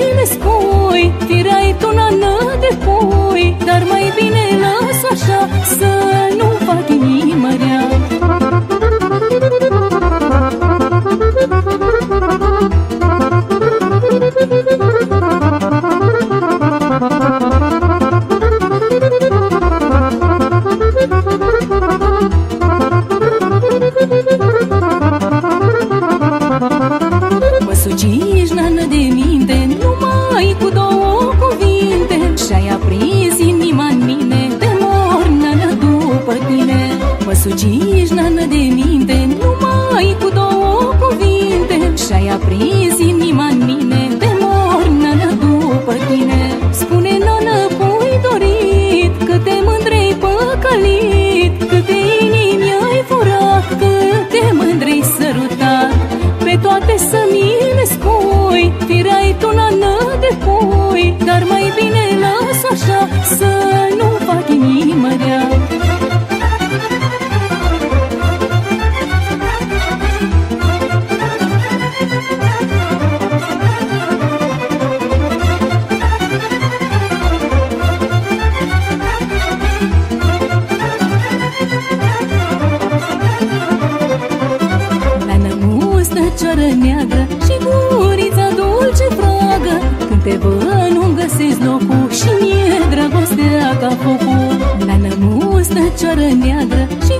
bine spui Tirai tunană de pui Dar mai bine las așa Să nu fac inimă rea Mă sugi suci, ești nană de mine țară neagră Și gurița dulce fragă. Când te văd nu găsesc locul Și mie dragostea ca focul. La nămus, tăcioară neagră Și